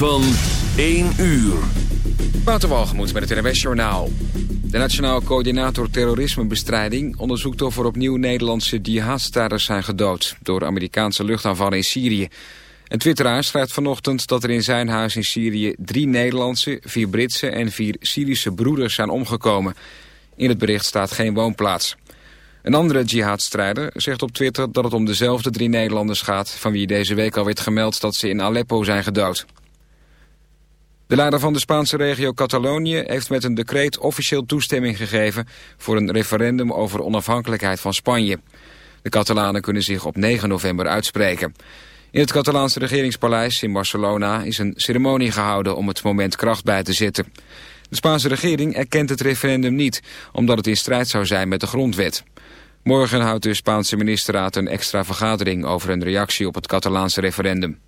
van 1 uur. Waterwalgemoed met het NWS Journaal. De Nationaal Coördinator Terrorismebestrijding onderzoekt of er opnieuw Nederlandse jihadstrijders zijn gedood door Amerikaanse luchtaanvallen in Syrië. Een twitteraar schrijft vanochtend dat er in zijn huis in Syrië drie Nederlandse, vier Britse en vier Syrische broeders zijn omgekomen. In het bericht staat geen woonplaats. Een andere jihadstrijder zegt op Twitter dat het om dezelfde drie Nederlanders gaat... van wie deze week al werd gemeld dat ze in Aleppo zijn gedood. De leider van de Spaanse regio Catalonië heeft met een decreet officieel toestemming gegeven... voor een referendum over onafhankelijkheid van Spanje. De Catalanen kunnen zich op 9 november uitspreken. In het Catalaanse regeringspaleis in Barcelona is een ceremonie gehouden om het moment kracht bij te zetten. De Spaanse regering erkent het referendum niet, omdat het in strijd zou zijn met de grondwet. Morgen houdt de Spaanse ministerraad een extra vergadering over een reactie op het Catalaanse referendum.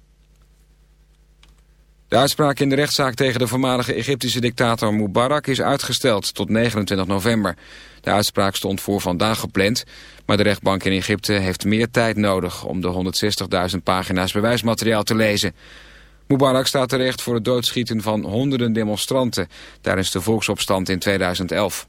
De uitspraak in de rechtszaak tegen de voormalige Egyptische dictator Mubarak is uitgesteld tot 29 november. De uitspraak stond voor vandaag gepland, maar de rechtbank in Egypte heeft meer tijd nodig om de 160.000 pagina's bewijsmateriaal te lezen. Mubarak staat terecht voor het doodschieten van honderden demonstranten tijdens de volksopstand in 2011.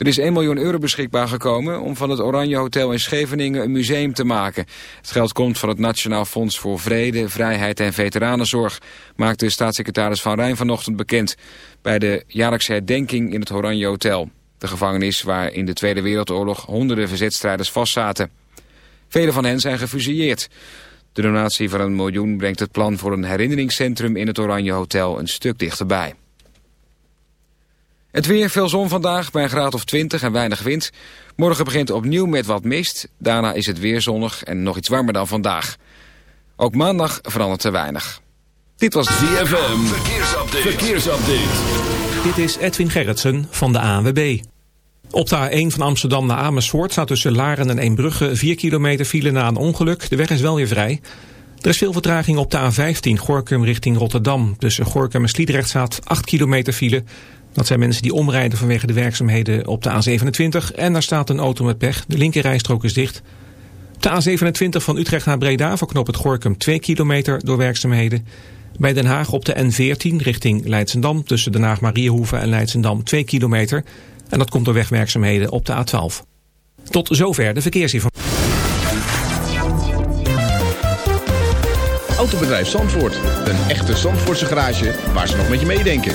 Er is 1 miljoen euro beschikbaar gekomen om van het Oranje Hotel in Scheveningen een museum te maken. Het geld komt van het Nationaal Fonds voor Vrede, Vrijheid en Veteranenzorg, maakte staatssecretaris Van Rijn vanochtend bekend bij de jaarlijkse herdenking in het Oranje Hotel. De gevangenis waar in de Tweede Wereldoorlog honderden verzetstrijders vastzaten. Vele van hen zijn gefusilleerd. De donatie van een miljoen brengt het plan voor een herinneringscentrum in het Oranje Hotel een stuk dichterbij. Het weer, veel zon vandaag, bij een graad of 20 en weinig wind. Morgen begint opnieuw met wat mist. Daarna is het weer zonnig en nog iets warmer dan vandaag. Ook maandag verandert er weinig. Dit was ZFM, verkeersupdate. verkeersupdate. Dit is Edwin Gerritsen van de ANWB. Op de A1 van Amsterdam naar Amersfoort staat tussen Laren en Eembrugge 4 kilometer file na een ongeluk. De weg is wel weer vrij. Er is veel vertraging op de A15 Gorkum richting Rotterdam. Tussen Gorkum en Sliedrecht staat 8 kilometer file. Dat zijn mensen die omrijden vanwege de werkzaamheden op de A27. En daar staat een auto met pech. De linkerrijstrook is dicht. De A27 van Utrecht naar Breda verknoopt het Gorkum 2 kilometer door werkzaamheden. Bij Den Haag op de N14 richting Leidsendam tussen Den Haag Mariehoeven en Leidsendam 2 kilometer. En dat komt door wegwerkzaamheden op de A12. Tot zover de verkeersinformatie. Autobedrijf Zandvoort. Een echte Zandvoortse garage waar ze nog met je meedenken.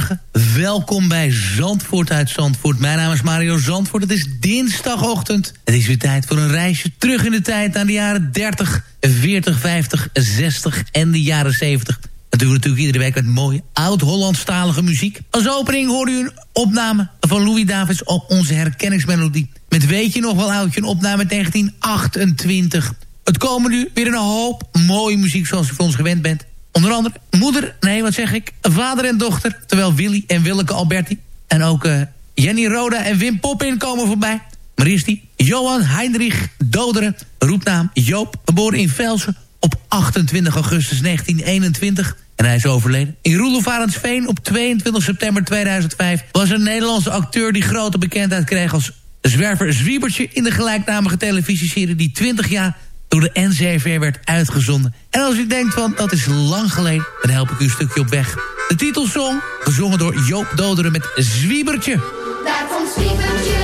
Goedemorgen. Welkom bij Zandvoort uit Zandvoort. Mijn naam is Mario Zandvoort. Het is dinsdagochtend. Het is weer tijd voor een reisje terug in de tijd naar de jaren 30, 40, 50, 60 en de jaren 70. Dat doen we natuurlijk iedere week met mooie oud-Hollandstalige muziek. Als opening hoorde u een opname van Louis Davids op onze herkenningsmelodie. Met Weet je nog wel oudje, een opname uit 1928. Het komen nu weer een hoop mooie muziek zoals u van ons gewend bent. Onder andere moeder, nee wat zeg ik, vader en dochter. Terwijl Willy en Willeke Alberti en ook eh, Jenny Roda en Wim Poppin komen voorbij. Maar eerst die Johan Heinrich Doderen, roepnaam Joop, geboren in Velsen op 28 augustus 1921. En hij is overleden. In Roelofarensveen op 22 september 2005 was een Nederlandse acteur die grote bekendheid kreeg als zwerver Zwiebertje in de gelijknamige televisieserie die 20 jaar door de NCRV werd uitgezonden. En als u denkt van dat is lang geleden, dan help ik u een stukje op weg. De titelsong, gezongen door Joop Doderen met Zwiebertje. Daar komt Zwiebertje,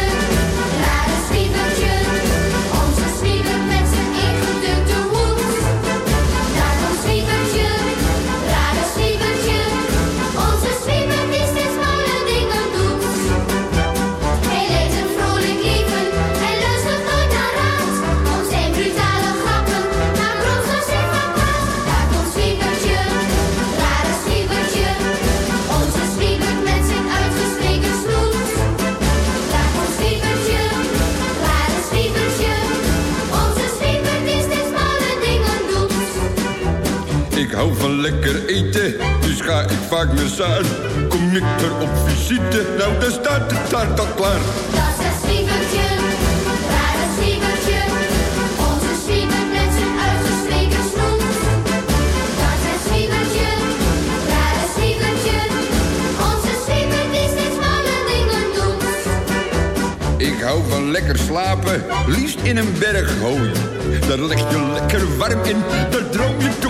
hou van lekker eten, dus ga ik vaak naar Saar. Kom ik er op visite, nou dan staat de taart al klaar. Dat is het zwiebertje, rare zwiebertje. Onze zwiebert met zijn uitgestreken snoet. Dat is het zwiebertje, rare zwiebertje. Onze zwiebert die steeds malle dingen doet. Ik hou van lekker slapen, liefst in een berg hooi. Daar leg je lekker warm in, daar droom je toch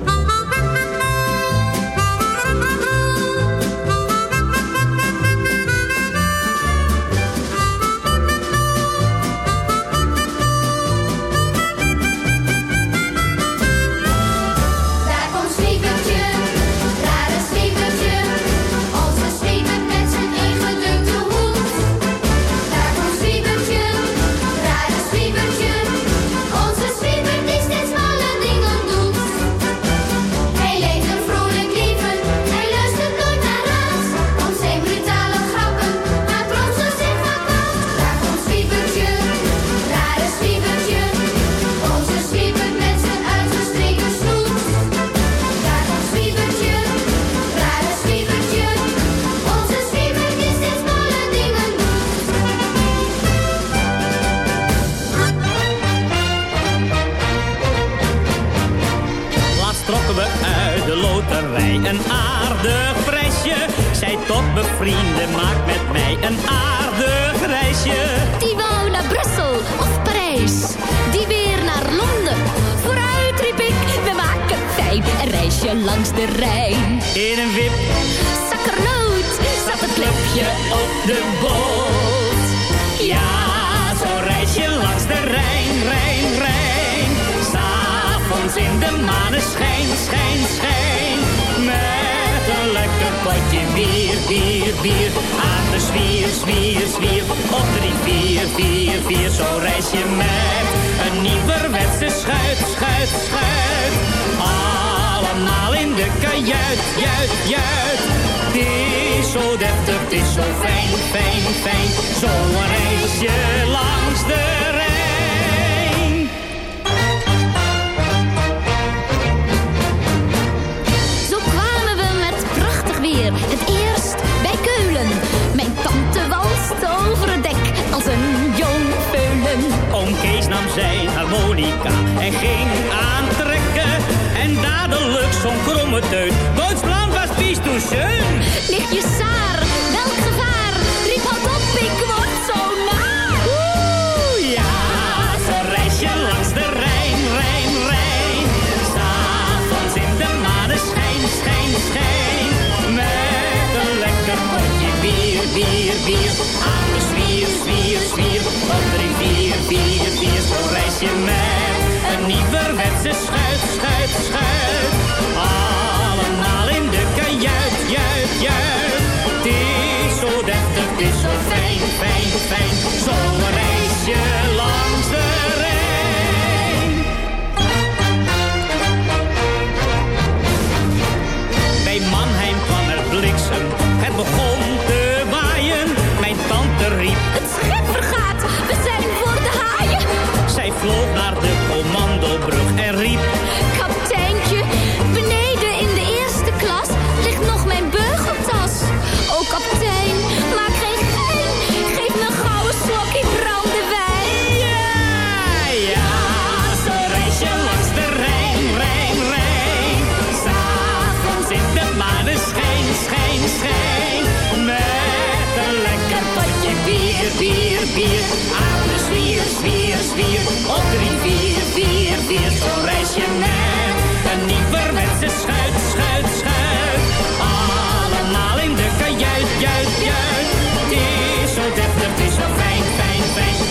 Ging aantrekken. En dadelijk zo'n kromme teut. Duitsland was pies toe schön. Ligt je saar, welk gevaar? Riep hard op, ik word zo naar. Oeh, ja, zo'n reisje langs de Rijn, Rijn, Rijn. S'avonds in de maneschijn, schijn, schijn. Met een lekker potje bier, bier, bier. Aan de zwier, zwier, zwier. Op drie, vier, vier, vier. Zo'n reisje met een fijn, fijn. Zo'n reisje langs de Rijn. Bij Mannheim kwam er bliksem, het begon te waaien. Mijn tante riep, Het schip vergaat, we zijn voor de haaien. zij vloog naar de commandobrug en bier, bier. Aan de zwier, zwier, zwier. Op drie, vier, vier, vier. Zo'n reisje met een nieuwerwetse schuit, schuit, schuit. Allemaal in de kajuit, juit, juit. Het is zo deftig, het is zo fijn, fijn, fijn.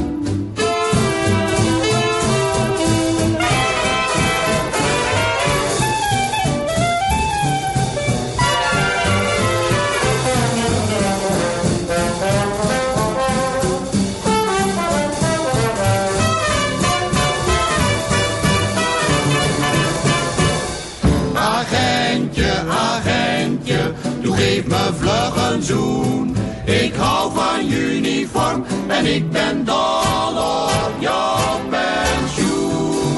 Ik hou van uniform en ik ben dol op jouw pensioen.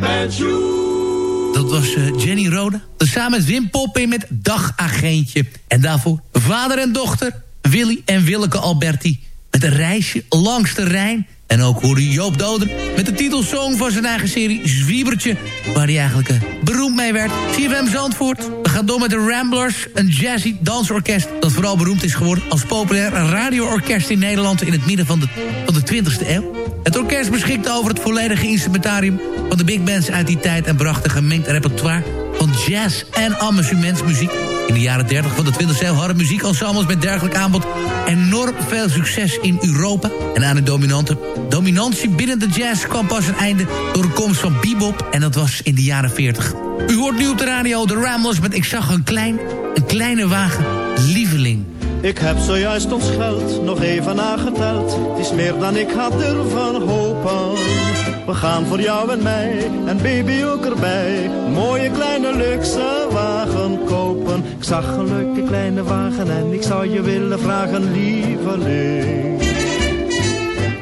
Pensioen. Dat was eh, Jenny Rode. Samen met Wim Poppin met Dagagentje. En daarvoor vader en dochter Willy en Willeke Alberti. Met een reisje langs de Rijn. En ook hoorde Joop Doder met de titelsong van zijn eigen serie Zwiebertje. Waar hij eigenlijk eh, beroemd mee werd. CFM Zandvoort. We gaan door met de Ramblers. Een jazzy dansorkest dat vooral beroemd is geworden... als populair radioorkest in Nederland in het midden van de, van de 20e eeuw. Het orkest beschikte over het volledige instrumentarium van de big bands uit die tijd... en bracht een gemengd repertoire van jazz en amusementsmuziek. In de jaren 30 van de 20e eeuw hadden muziekensembles met dergelijk aanbod enorm veel succes in Europa. En aan de dominante dominantie binnen de jazz kwam pas een einde door de komst van bebop. En dat was in de jaren 40. U hoort nu op de radio de Ramblers met Ik zag een klein, een kleine wagen, lieveling. Ik heb zojuist ons geld nog even nageteld. Het is meer dan ik had durven hopen. We gaan voor jou en mij en baby ook erbij. Mooie kleine luxe wagen kopen. Ik zag een leuke kleine wagen en ik zou je willen vragen, lieveling.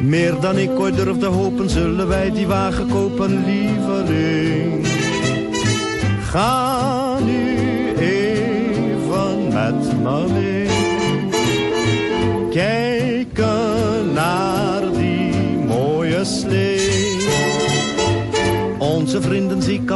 Meer dan ik ooit durfde hopen, zullen wij die wagen kopen, lieveling. Ga nu even met me.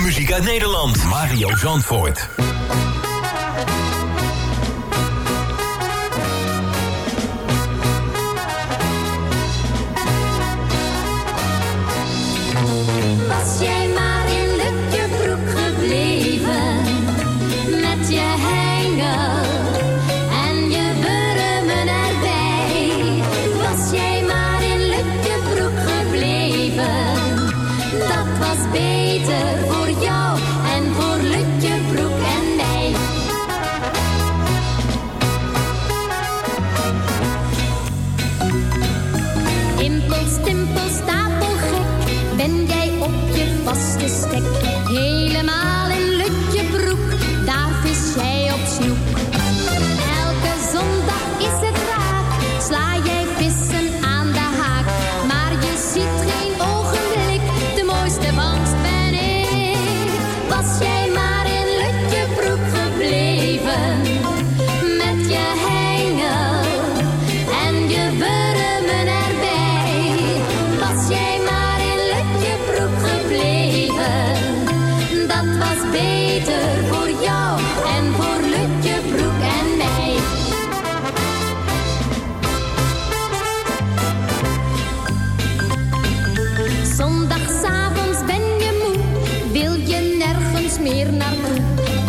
Muziek uit Nederland. Mario Zandvoort.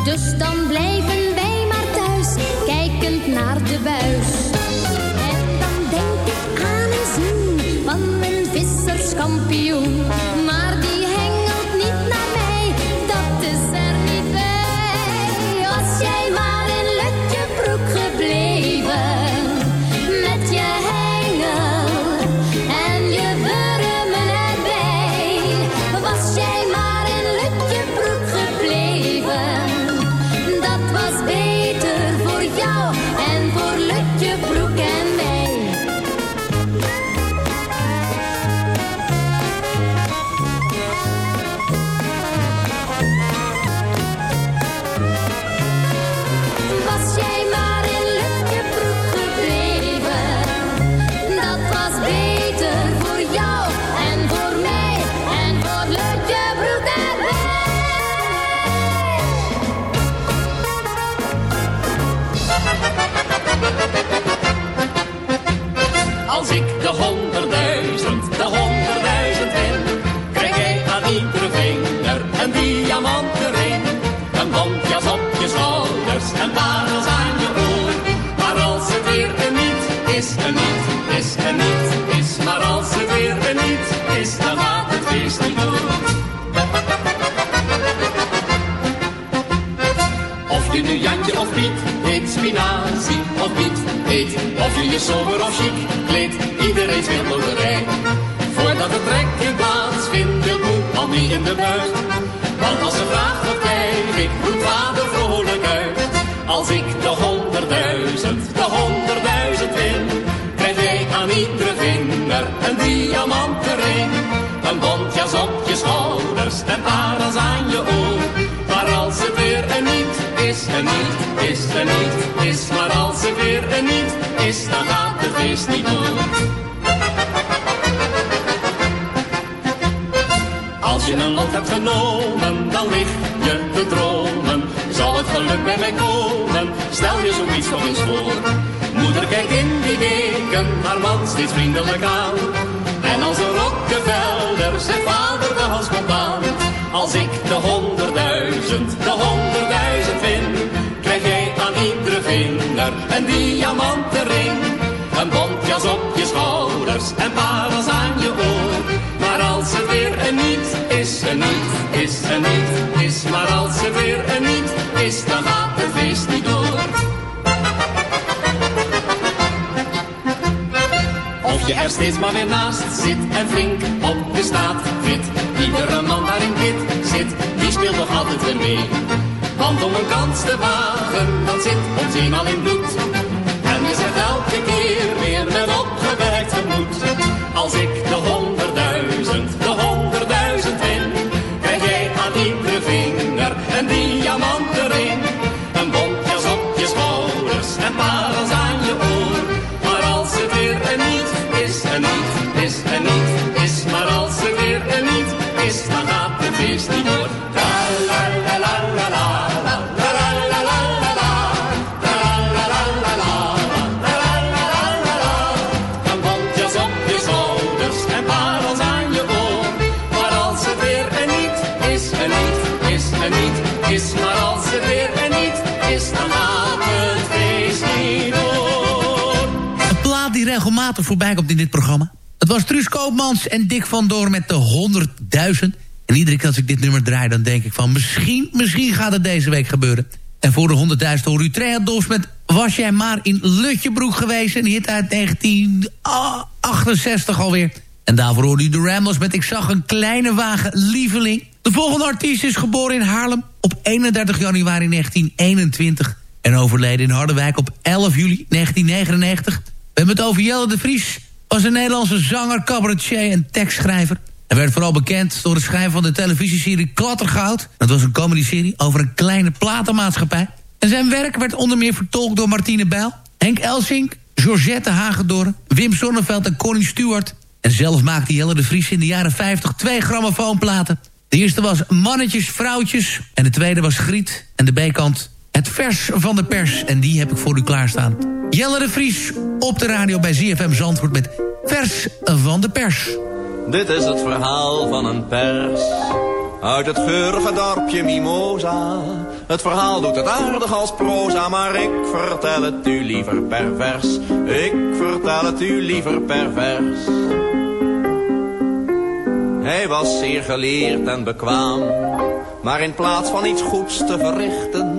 Dus dan blijven wij maar thuis, kijkend naar de buis. En dan denk ik aan een zin van een visserskampioen. Of je je sober of chic kleedt, iedereen speelt loterij. Voordat het trekken plaatsvindt, wil moe al niet in de buurt. Want als ze vraagt wat krijg niet is, dan gaat het feest niet door. Als je een lot hebt genomen, dan lig je te dromen. Zal het geluk bij mij komen? Stel je zoiets nog eens voor. Moeder kijkt in die weken haar man steeds vriendelijk aan. En als een Rockefeller zegt vader de hals komt aan. Als ik de honderdduizend, de honderdduizend aan iedere vinger een diamanten ring. Een bontjas op je schouders en parels aan je oor. Maar als het weer een niet is, een niet is, een niet is. Maar als het weer een niet is, dan gaat het feest niet door. Of je er steeds maar weer naast zit en flink op de staat fit. Iedere man waarin dit zit, die speelt nog altijd weer mee. Want om een kans te wagen, dat zit ons eenmaal in bloed. En je zegt elke keer weer met opgewerkt gemoed. Als ik de honderdduizend, later voorbij komt in dit programma. Het was Truus Koopmans en Dick van Door met de 100.000. En iedere keer als ik dit nummer draai, dan denk ik van... misschien, misschien gaat het deze week gebeuren. En voor de 100.000 hoor u Treados met Was jij maar in Lutjebroek geweest? Een hit uit 1968 alweer. En daarvoor hoorde u de Ramblers met Ik zag een kleine wagen lieveling. De volgende artiest is geboren in Haarlem op 31 januari 1921... en overleden in Harderwijk op 11 juli 1999. Hebben het over Jelle de Vries... was een Nederlandse zanger, cabaretier en tekstschrijver. Hij werd vooral bekend door het schrijven van de televisieserie Klattergoud. Dat was een comedyserie over een kleine platenmaatschappij. En zijn werk werd onder meer vertolkt door Martine Bijl... Henk Elsink, Georgette Hagedorn, Wim Sonneveld en Connie Stewart... En zelf maakte Jelle de Vries in de jaren 50 twee grammofoonplaten. De eerste was Mannetjes, Vrouwtjes. En de tweede was Griet. En de B-kant Het Vers van de Pers. En die heb ik voor u klaarstaan. Jelle de Vries op de radio bij ZFM Zandvoort met Vers van de Pers. Dit is het verhaal van een pers. Uit het geurige dorpje Mimosa. Het verhaal doet het aardig als proza, maar ik vertel het u liever per vers. Ik vertel het u liever per vers. Hij was zeer geleerd en bekwaam. Maar in plaats van iets goeds te verrichten,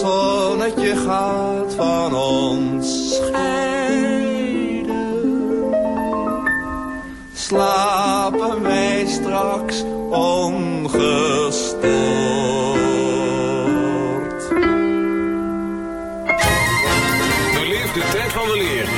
Zonnetje gaat van ons scheiden. Slapen wij straks ongestoord. Beleef de tijd van weleer met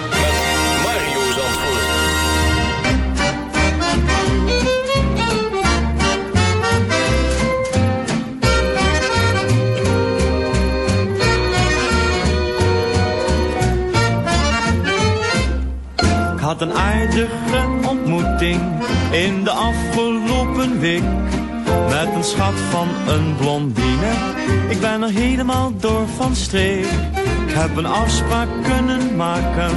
had een aardige ontmoeting in de afgelopen week. Met een schat van een blondine, ik ben er helemaal door van streek. Ik heb een afspraak kunnen maken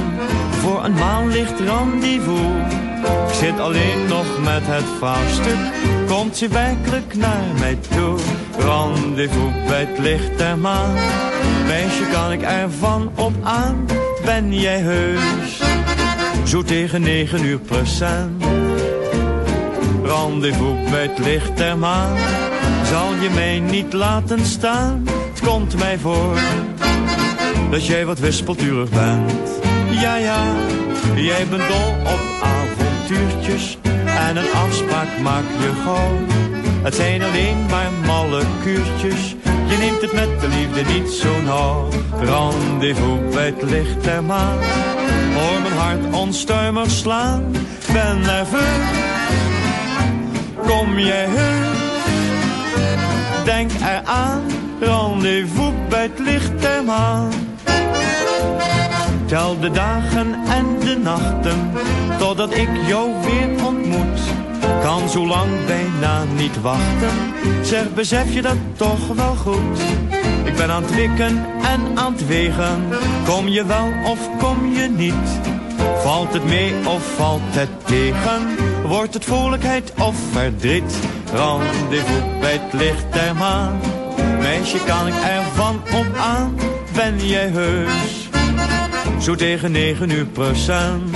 voor een maanlicht rendezvous. Ik zit alleen nog met het vraagstuk, komt ze werkelijk naar mij toe? Rendezvous bij het licht der maan. Meisje, kan ik ervan op aan? Ben jij heus? Zo tegen negen uur procent. Rendezvous bij het licht der maan. Zal je mij niet laten staan? Het komt mij voor dat jij wat wispelturig bent. Ja, ja, jij bent dol op avontuurtjes en een afspraak maak je gauw. Het zijn alleen maar malle kuurtjes, je neemt het met de liefde niet zo nauw. Rendezvous bij het licht der maan, hoor mijn hart onstuimig slaan. Ben nerveus, kom jij heus, denk eraan. Rendezvous bij het licht der maan. Tel de dagen en de nachten, totdat ik jou weer ontmoet. Kan zo lang bijna niet wachten, zeg besef je dat toch wel goed. Ik ben aan het wikken en aan het wegen, kom je wel of kom je niet? Valt het mee of valt het tegen? Wordt het vrolijkheid of verdriet? Rendezvous bij het licht der maan. Meisje, kan ik ervan op aan? Ben jij heus? Zo tegen negen uur procent.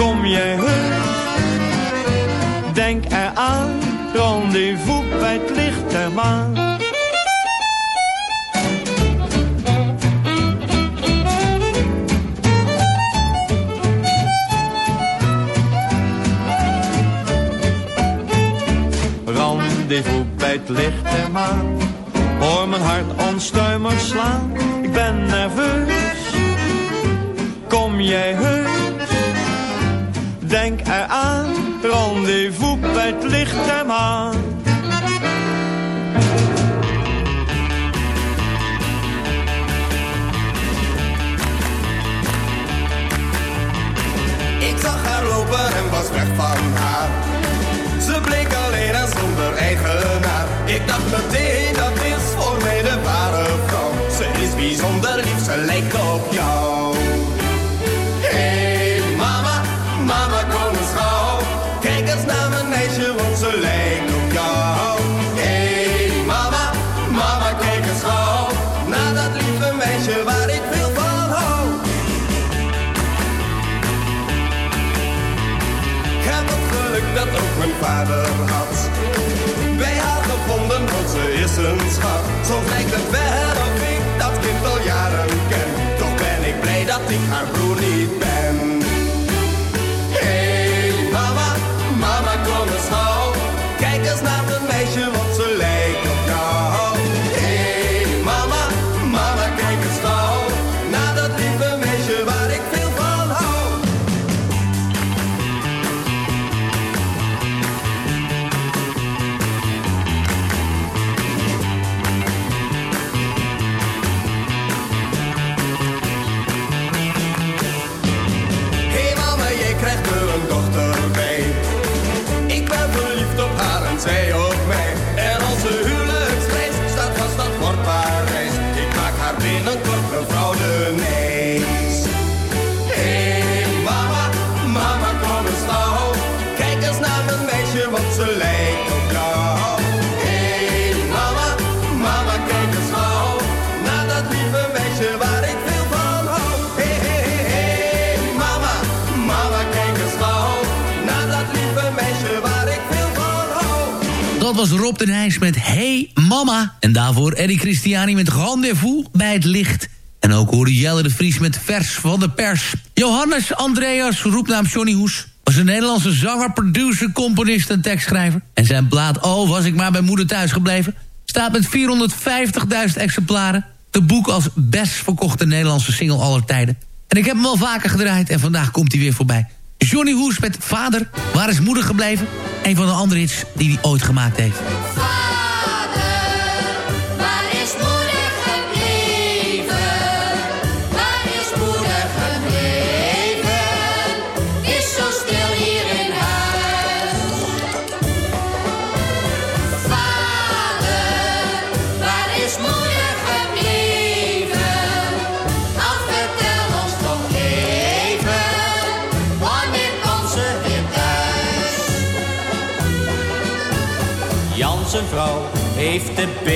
Kom jij heus? Denk eraan. Rendezvous bij het licht der maan. Rendezvous bij het licht der maan. Hoor mijn hart onstuimig slaan. Ik ben nerveus. Kom jij heus? Denk eraan. Rendezvous bij het licht der maan. Ik zag haar lopen en was weg van haar. Ze bleek alleen en zonder eigenaar. Ik dacht meteen, dat is voor mij de ware vrouw. Ze is bijzonder lief, ze lijkt op jou. Vader had. Bij haar gevonden, want ze is een schat. Zo lijkt het wel of ik dat kind al jaren ken. Toch ben ik blij dat ik haar broer niet ben. Was Rob de Nijs met Hey Mama. En daarvoor Eddie Christiani met Rendezvous bij het licht. En ook hoorde Jelle de Vries met Vers van de Pers. Johannes Andreas, roepnaam Johnny Hoes... was een Nederlandse zanger, producer, componist en tekstschrijver. En zijn plaat Oh, was ik maar bij moeder thuis gebleven... staat met 450.000 exemplaren... te boek als best verkochte Nederlandse single aller tijden. En ik heb hem al vaker gedraaid en vandaag komt hij weer voorbij. Johnny Hoes met Vader, waar is moeder gebleven? Een van de andere hits die hij ooit gemaakt heeft.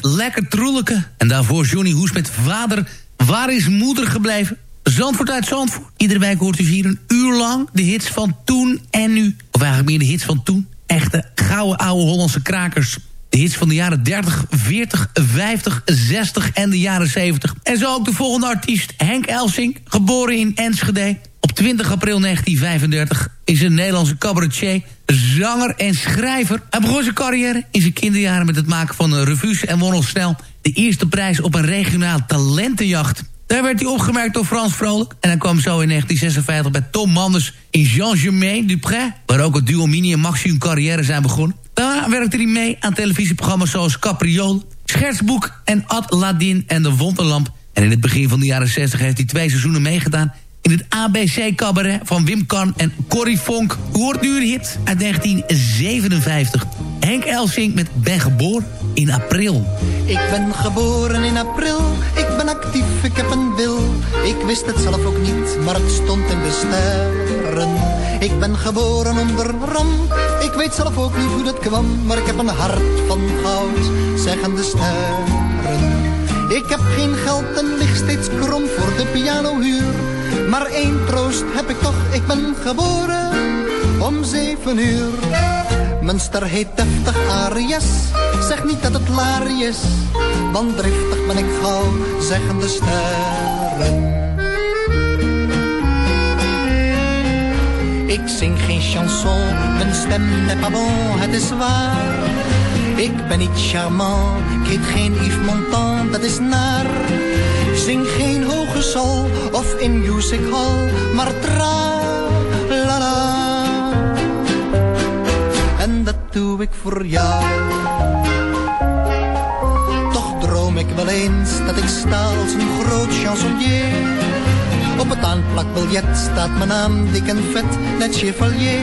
Lekker Troelijke. En daarvoor Johnny Hoes met Vader, waar is moeder gebleven? Zandvoort uit Zandvoort. Iedere week hoort u hier een uur lang de hits van toen en nu. Of eigenlijk meer de hits van toen. Echte gouden oude Hollandse krakers. De hits van de jaren 30, 40, 50, 60 en de jaren 70. En zo ook de volgende artiest, Henk Elsing, geboren in Enschede. Op 20 april 1935 is een Nederlandse cabaretier, zanger en schrijver. Hij begon zijn carrière in zijn kinderjaren met het maken van revues... en won al snel de eerste prijs op een regionaal talentenjacht. Daar werd hij opgemerkt door Frans Vrolijk. En hij kwam zo in 1956 bij Tom Manders in Jean-Germain Dupré... waar ook het duo Mini en Maxi hun carrière zijn begonnen. Daarna werkte hij mee aan televisieprogramma's zoals Capriole... Schertsboek en Ad Ladin en De Wonderlamp. En in het begin van de jaren 60 heeft hij twee seizoenen meegedaan... in het ABC-cabaret van Wim Kan en Corrie Vonk. U hoort nu een uit 1957. Henk Elsing met Ben geboren in april. Ik ben geboren in april, ik ben actief, ik heb een wil. Ik wist het zelf ook niet, maar het stond in de sterren. Ik ben geboren onder ram, ik weet zelf ook niet hoe dat kwam. Maar ik heb een hart van goud, zeggen de sterren. Ik heb geen geld en lig steeds krom voor de pianohuur. Maar één troost heb ik toch, ik ben geboren om zeven uur. Mijn ster heet deftig Arias, zeg niet dat het laar is. Want driftig ben ik gauw, zeggen de sterren. Ik zing geen chanson, mijn stem n'est pas bon, het is waar. Ik ben niet charmant, ik heet geen Yves Montand, dat is naar. Zing geen hoge sol of in music hall, maar tra la la. En dat doe ik voor jou. Toch droom ik wel eens dat ik sta als een groot chansonnier. Op het aanplakbiljet staat mijn naam dik en vet, net chevalier.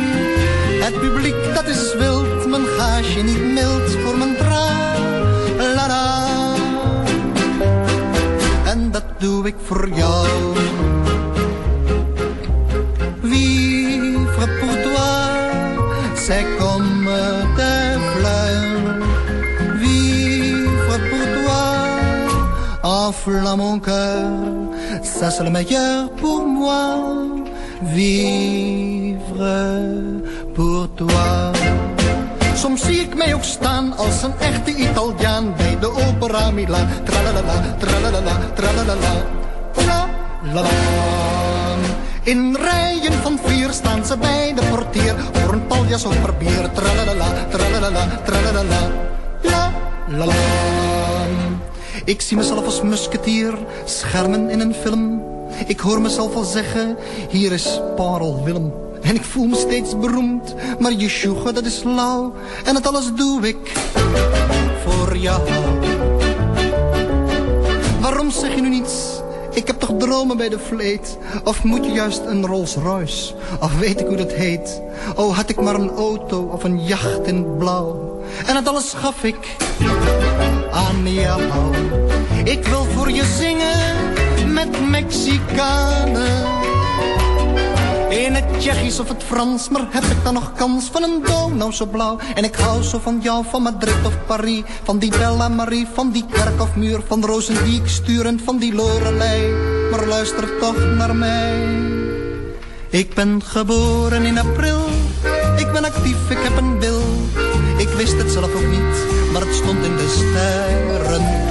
Het publiek dat is wild, mijn gaasje niet mild voor mijn tra la la. En dat doe ik voor jou. Vivre pour toi, c'est comme des fleurs. Vivre pour toi, enflamme mon cœur. Ça c'est le meilleur pour moi. Vivre mij ook staan als een echte Italiaan bij de opera Milan. Tralalala, tralalala, tralalala, la la la. In rijen van vier staan ze bij de portier voor een paljas of barbier. Tralalala, tralalala, tralalala, la la la. Ik zie mezelf als musketier, schermen in een film. Ik hoor mezelf al zeggen, hier is Parel Willem. En ik voel me steeds beroemd, maar je sjoegen dat is lauw. En het alles doe ik voor jou. Waarom zeg je nu niets? Ik heb toch dromen bij de vleet? Of moet je juist een Rolls Royce? Of weet ik hoe dat heet? Oh, had ik maar een auto of een jacht in blauw. En het alles gaf ik aan jou. Ik wil voor je zingen met Mexicanen. Tsjechisch of het Frans, maar heb ik dan nog kans van een nou zo blauw? En ik hou zo van jou, van Madrid of Paris, van die Bella Marie, van die kerk of muur, van rozen die ik stuur en van die Lorelei. Maar luister toch naar mij. Ik ben geboren in april, ik ben actief, ik heb een wil. Ik wist het zelf ook niet, maar het stond in de sterren.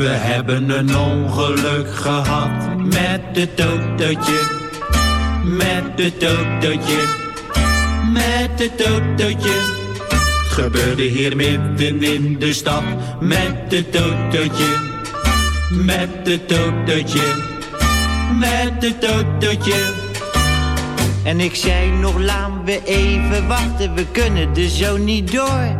We hebben een ongeluk gehad met het autootje. Met het autootje. Met het autootje. Het gebeurde hier midden in de stad. Met het autootje. Met het autootje. Met het autootje. En ik zei nog, laten we even wachten, we kunnen er zo niet door.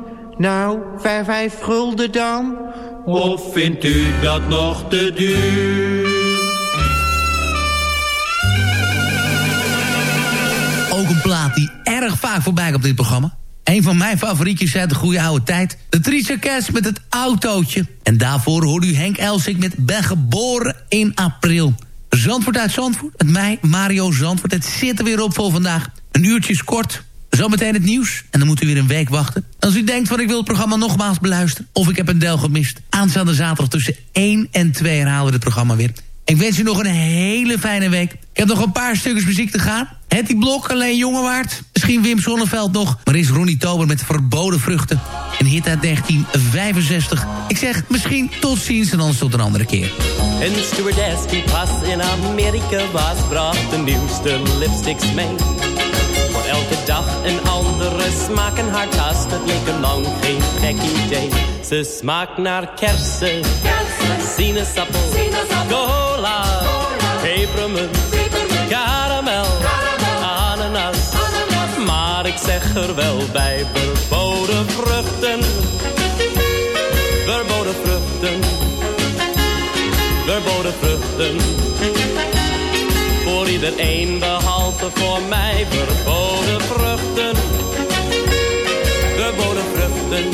Nou, vijf, vijf gulden dan? Of vindt u dat nog te duur? Ook een plaat die erg vaak voorbij komt op dit programma. Een van mijn favorietjes uit de goede oude tijd. De Tricia Cash met het autootje. En daarvoor hoorde u Henk Elsik met Ben geboren in april. Zandvoort uit Zandvoort. Het mij, Mario Zandvoort. Het zit er weer op voor vandaag. Een uurtje is kort. Zometeen het nieuws. En dan moet u weer een week wachten. Als u denkt van ik wil het programma nogmaals beluisteren... of ik heb een deel gemist. Aanstaande zaterdag tussen 1 en 2 herhalen we het programma weer. Ik wens u nog een hele fijne week. Ik heb nog een paar stukjes muziek te gaan. Hetty Blok, alleen Jongewaard. Misschien Wim Sonneveld nog. Maar is Ronnie Tober met Verboden Vruchten. Een hit uit 1965. Ik zeg misschien tot ziens en anders tot een andere keer. Een stewardess die pas in Amerika was, bracht de nieuwste lipsticks mee. Elke dag een andere smaak. In haar tas, dat leek een lang geen gek idee. Ze smaakt naar kersen, sinaasappel, cola, pepermunt, karamel, ananas. Maar ik zeg er wel bij, verboden vruchten, verboden vruchten, verboden vruchten. Iedereen behalve voor mij verboden vruchten. Verboden vruchten.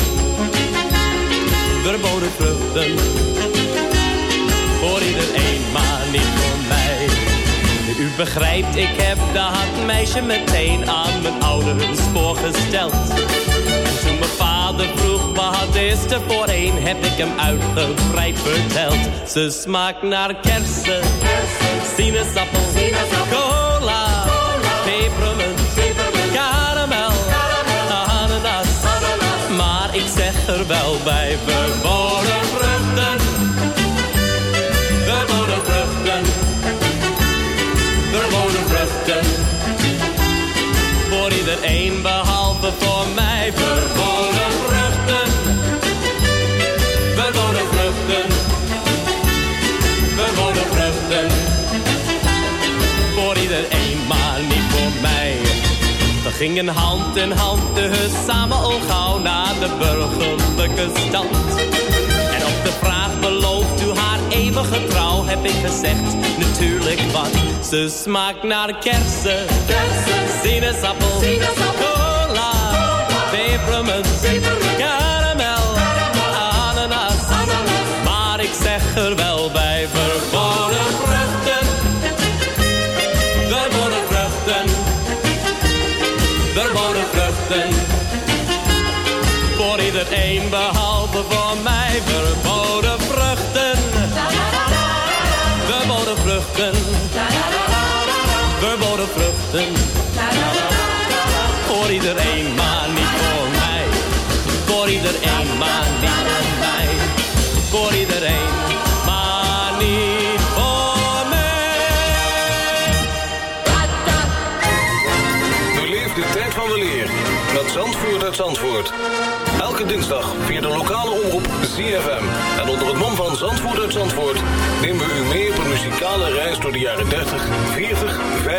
Verboden vruchten. Voor iedereen, maar niet voor mij. U begrijpt, ik heb dat meisje meteen aan mijn ouders voorgesteld. En toen mijn vader vroeg wat is er voor een, heb ik hem uitgebreid verteld. Ze smaakt naar kersen, sinaasappel, cola, pepermunt, karamel, ananas. Maar ik zeg er wel bij, verboden gingen hand in hand, dus samen al gauw naar de burgerlijke stand. En op de vraag belooft u haar eeuwige trouw, heb ik gezegd, natuurlijk wat. Ze smaakt naar kersen, sinaasappel, cola, pepermunt, karamel, ananas. Maar ik zeg er wel Voor iedereen, maar niet voor mij. Voor iedereen, maar niet voor mij. Voor iedereen, maar niet voor mij. Beleef de tijd van de leer met Zandvoort uit Zandvoort. Elke dinsdag via de lokale omroep ZFM. En onder het mom van Zandvoort uit Zandvoort... nemen we u mee op een muzikale reis door de jaren 30, 40,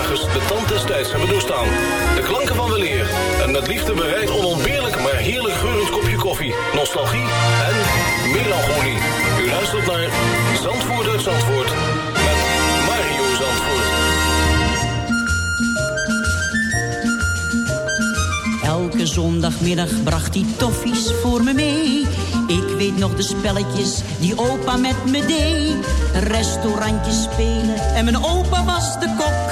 de tand des tijds hebben doorstaan. De klanken van weleer en met liefde bereid onontbeerlijk maar heerlijk geurend kopje koffie, nostalgie en melancholie. U luistert naar Zandvoort uit Zandvoort met Mario Zandvoort. Elke zondagmiddag bracht hij toffies voor me mee. Ik weet nog de spelletjes die opa met me deed. Restaurantjes spelen en mijn opa was de kok.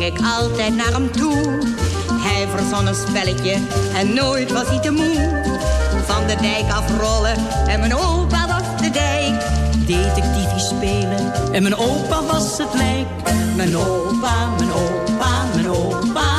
Ging ik altijd naar hem toe. Hij verzon een spelletje en nooit was hij te moe. Van de dijk afrollen en mijn opa was de dijk. Detectiefie spelen en mijn opa was het lijk. Mijn opa, mijn opa, mijn opa.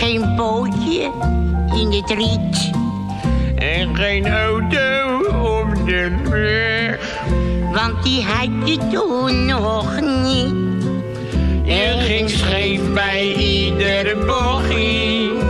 Geen bootje in het riet. En geen auto op de weg. Want die had je toen nog niet. En ging scheef bij iedere bochie.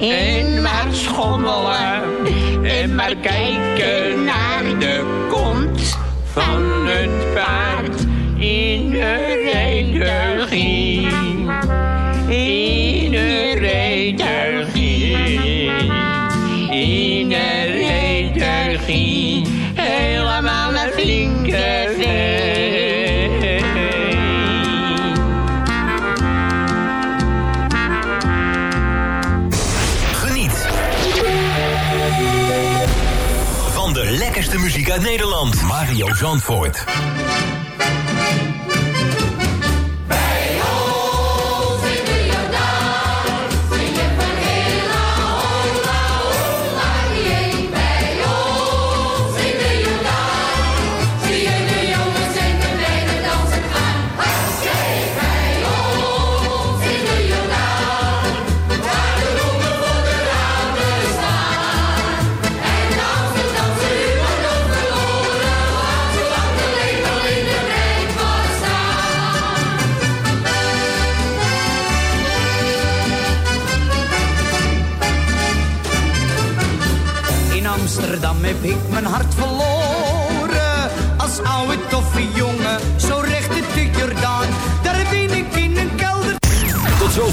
En maar schommelen en maar kijken Zandvoort.